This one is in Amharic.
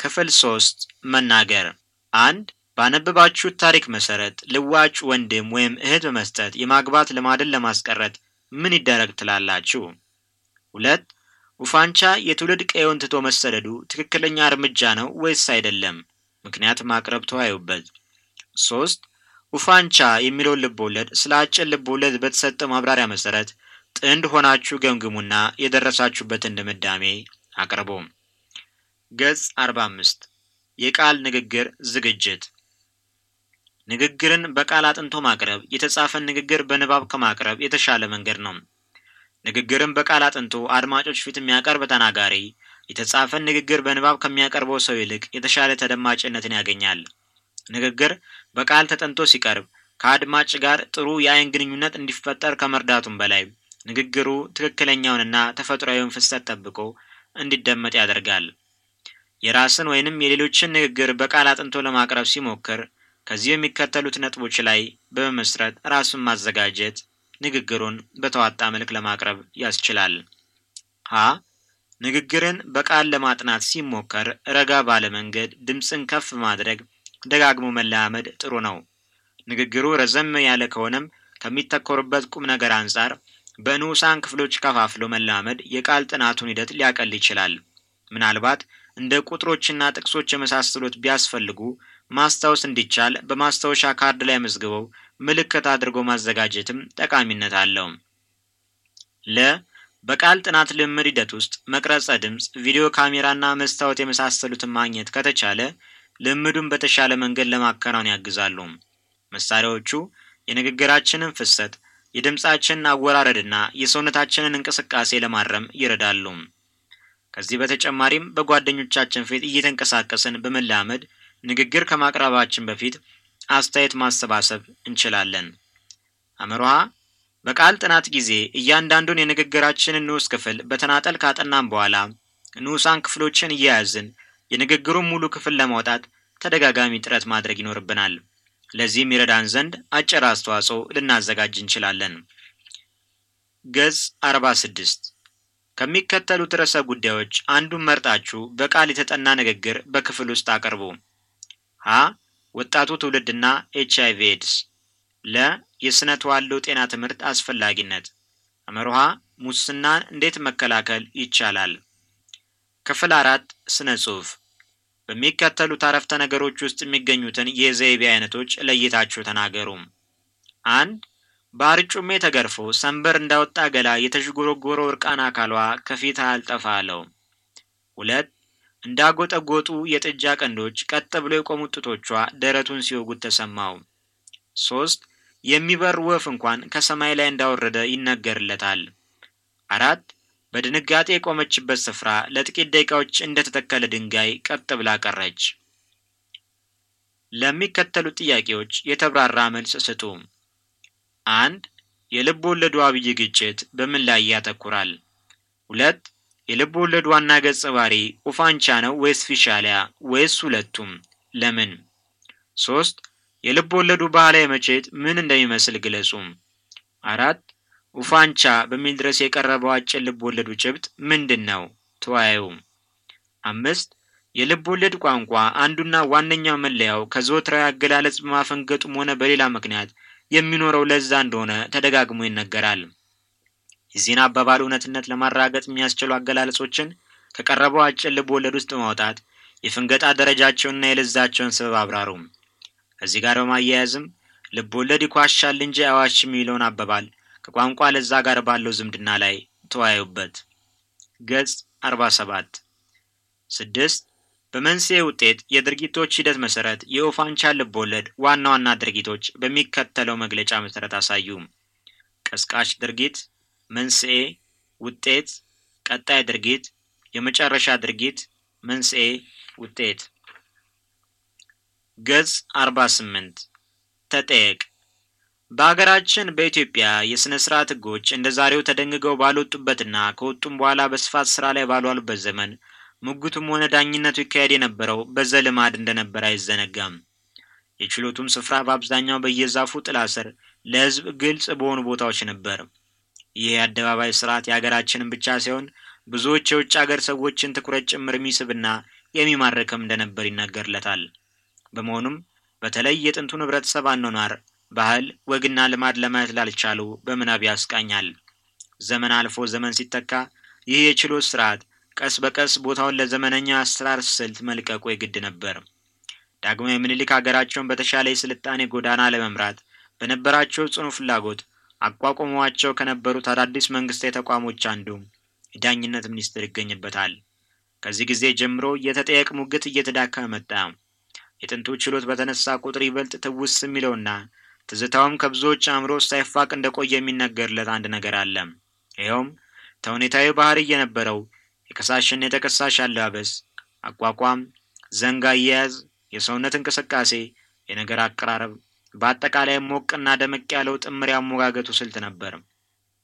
ክፍል ሶስት መናገር አንድ ባነበባችሁት ታሪክ መሰረት ልዋጭ ወንድም ወይም እህት በመስጠት የማግባት ልማድን ለማስቀረት ምን ይደረግ ትላላችሁ? ሁለት ውፋንቻ የትውልድ ቀየውን ትቶ መሰደዱ ትክክለኛ እርምጃ ነው ወይስ አይደለም? ምክንያት ማቅረብ ተወያዩበት። ሶስት ውፋንቻ የሚለውን ልቦወለድ ስለ አጭር ልቦወለድ በተሰጠ ማብራሪያ መሰረት ጥንድ ሆናችሁ ገምግሙና የደረሳችሁበትን ድምዳሜ አቅርቡ። ገጽ 45 የቃል ንግግር ዝግጅት ንግግርን በቃል አጥንቶ ማቅረብ የተጻፈን ንግግር በንባብ ከማቅረብ የተሻለ መንገድ ነው። ንግግርን በቃል አጥንቶ አድማጮች ፊት የሚያቀርብ ተናጋሪ የተጻፈን ንግግር በንባብ ከሚያቀርበው ሰው ይልቅ የተሻለ ተደማጭነትን ያገኛል። ንግግር በቃል ተጠንቶ ሲቀርብ ከአድማጭ ጋር ጥሩ የአይን ግንኙነት እንዲፈጠር ከመርዳቱም በላይ ንግግሩ ትክክለኛውንና ተፈጥሯዊውን ፍሰት ጠብቆ እንዲደመጥ ያደርጋል። የራስን ወይንም የሌሎችን ንግግር በቃል አጥንቶ ለማቅረብ ሲሞክር ከዚህ የሚከተሉት ነጥቦች ላይ በመመስረት ራሱን ማዘጋጀት ንግግሩን በተዋጣ መልክ ለማቅረብ ያስችላል። ሀ ንግግርን በቃል ለማጥናት ሲሞከር ረጋ ባለ መንገድ ድምፅን ከፍ ማድረግ ደጋግሞ መለማመድ ጥሩ ነው። ንግግሩ ረዘም ያለ ከሆነም ከሚተኮርበት ቁም ነገር አንጻር በንዑሳን ክፍሎች ከፋፍሎ መለማመድ የቃል ጥናቱን ሂደት ሊያቀል ይችላል። ምናልባት እንደ ቁጥሮችና ጥቅሶች የመሳሰሉት ቢያስፈልጉ ማስታወስ እንዲቻል በማስታወሻ ካርድ ላይ መዝግበው ምልክት አድርጎ ማዘጋጀትም ጠቃሚነት አለው። ለ በቃል ጥናት ልምምድ ሂደት ውስጥ መቅረጸ ድምፅ፣ ቪዲዮ ካሜራና መስታወት የመሳሰሉትን ማግኘት ከተቻለ ልምዱን በተሻለ መንገድ ለማከናወን ያግዛሉ። መሳሪያዎቹ የንግግራችንን ፍሰት፣ የድምፃችንን አወራረድና የሰውነታችንን እንቅስቃሴ ለማረም ይረዳሉ። ከዚህ በተጨማሪም በጓደኞቻችን ፊት እየተንቀሳቀስን በመላመድ ንግግር ከማቅረባችን በፊት አስተያየት ማሰባሰብ እንችላለን። አመርሃ በቃል ጥናት ጊዜ እያንዳንዱን የንግግራችንን ንዑስ ክፍል በተናጠል ካጠናም በኋላ ንዑሳን ክፍሎችን እየያዝን የንግግሩን ሙሉ ክፍል ለማውጣት ተደጋጋሚ ጥረት ማድረግ ይኖርብናል። ለዚህም ይረዳን ዘንድ አጭር አስተዋጽኦ ልናዘጋጅ እንችላለን። ገጽ 46 ከሚከተሉት ርዕሰ ጉዳዮች አንዱን መርጣችሁ በቃል የተጠና ንግግር በክፍል ውስጥ አቅርቡ። ሀ ወጣቱ ትውልድና ኤች አይቪ ኤድስ፣ ለ የስነ ተዋልዶ ጤና ትምህርት አስፈላጊነት፣ አመርሃ ሙስናን እንዴት መከላከል ይቻላል። ክፍል አራት ስነ ጽሑፍ በሚከተሉት አረፍተ ነገሮች ውስጥ የሚገኙትን የዘይቤ አይነቶች ለይታችሁ ተናገሩ። አንድ በአርጩሜ ተገርፎ ሰንበር እንዳወጣ ገላ የተዥጎረጎረው እርቃን አካሏ ከፊት አልጠፋ አለው። ሁለት እንዳጎጠጎጡ የጥጃ ቀንዶች ቀጥ ብሎ የቆሙት ጡቶቿ ደረቱን ሲወጉት ተሰማው። ሶስት የሚበር ወፍ እንኳን ከሰማይ ላይ እንዳወረደ ይነገርለታል። አራት በድንጋጤ የቆመችበት ስፍራ ለጥቂት ደቂቃዎች እንደተተከለ ድንጋይ ቀጥ ብላ ቀረች። ለሚከተሉት ጥያቄዎች የተብራራ መልስ ስጡ። አንድ የልብ ወለዱ አብይ ግጭት በምን ላይ ያተኩራል? ሁለት የልብ ወለዱ ዋና ገጸ ባህሪ ኡፋንቻ ነው ወይስ ፊሻሊያ ወይስ ሁለቱም? ለምን? ሶስት የልብ ወለዱ ባህላዊ መቼት ምን እንደሚመስል ግለጹ። አራት ኡፋንቻ በሚል ድረስ የቀረበው አጭር ልብ ወለዱ ጭብጥ ምንድን ነው? ተወያዩ። አምስት የልብ ወለድ ቋንቋ አንዱና ዋነኛው መለያው ከዘወትራዊ አገላለጽ በማፈንገጡም ሆነ በሌላ ምክንያት የሚኖረው ለዛ እንደሆነ ተደጋግሞ ይነገራል። የዚህን አባባል እውነትነት ለማረጋገጥ የሚያስችሉ አገላለጾችን ከቀረበው አጭር ልብ ወለድ ውስጥ በማውጣት የፍንገጣ ደረጃቸውንና የለዛቸውን ስበብ አብራሩ። ከዚህ ጋር በማያያዝም ልብ ወለድ ይኳሻል እንጂ አያዋሽም የሚለውን አባባል ከቋንቋ ለዛ ጋር ባለው ዝምድና ላይ ተወያዩበት። ገጽ 47 ስድስት በመንስኤ ውጤት የድርጊቶች ሂደት መሰረት የኡፋንቻን ልብ ወለድ ዋና ዋና ድርጊቶች በሚከተለው መግለጫ መሰረት አሳዩ። ቀስቃሽ ድርጊት፣ መንስኤ፣ ውጤት፣ ቀጣይ ድርጊት፣ የመጨረሻ ድርጊት፣ መንስኤ፣ ውጤት። ገጽ 48 ተጠየቅ በሀገራችን በኢትዮጵያ የሥነ ሥርዓት ሕጎች እንደ ዛሬው ተደንግገው ባልወጡበትና ከወጡም በኋላ በስፋት ሥራ ላይ ባልዋሉበት ዘመን ሙግቱም ሆነ ዳኝነቱ ይካሄድ የነበረው በዘልማድ እንደነበር አይዘነጋም። የችሎቱም ስፍራ በአብዛኛው በየዛፉ ጥላ ስር ለሕዝብ ግልጽ በሆኑ ቦታዎች ነበር። ይህ የአደባባይ ስርዓት የሀገራችንን ብቻ ሳይሆን ብዙዎች የውጭ ሀገር ሰዎችን ትኩረት ጭምር የሚስብና የሚማርክም እንደነበር ይነገርለታል። በመሆኑም በተለይ የጥንቱን ህብረተሰብ አኗኗር፣ ባህል፣ ወግና ልማድ ለማየት ላልቻሉ በምናብ ያስቃኛል። ዘመን አልፎ ዘመን ሲተካ ይህ የችሎት ስርዓት ቀስ በቀስ ቦታውን ለዘመነኛ አሰራር ስልት መልቀቁ የግድ ነበር። ዳግማዊ ምኒልክ ሀገራቸውን በተሻለ የስልጣኔ ጎዳና ለመምራት በነበራቸው ጽኑ ፍላጎት አቋቁመዋቸው ከነበሩት አዳዲስ መንግስታዊ ተቋሞች አንዱ የዳኝነት ሚኒስቴር ይገኝበታል። ከዚህ ጊዜ ጀምሮ የተጠየቅ ሙግት እየተዳከመ መጣ። የጥንቱ ችሎት በተነሳ ቁጥር ይበልጥ ትውስ የሚለውና ትዝታውም ከብዙዎች አእምሮ ሳይፋቅ እንደቆየ የሚነገርለት አንድ ነገር አለ። ይኸውም ተውኔታዊ ባህሪ የነበረው የከሳሽና የተከሳሽ አለባበስ፣ አቋቋም፣ ዘንግ አያያዝ፣ የሰውነት እንቅስቃሴ፣ የነገር አቀራረብ፣ በአጠቃላይ ሞቅና ደመቅ ያለው ጥምር ያሞጋገቱ ስልት ነበር።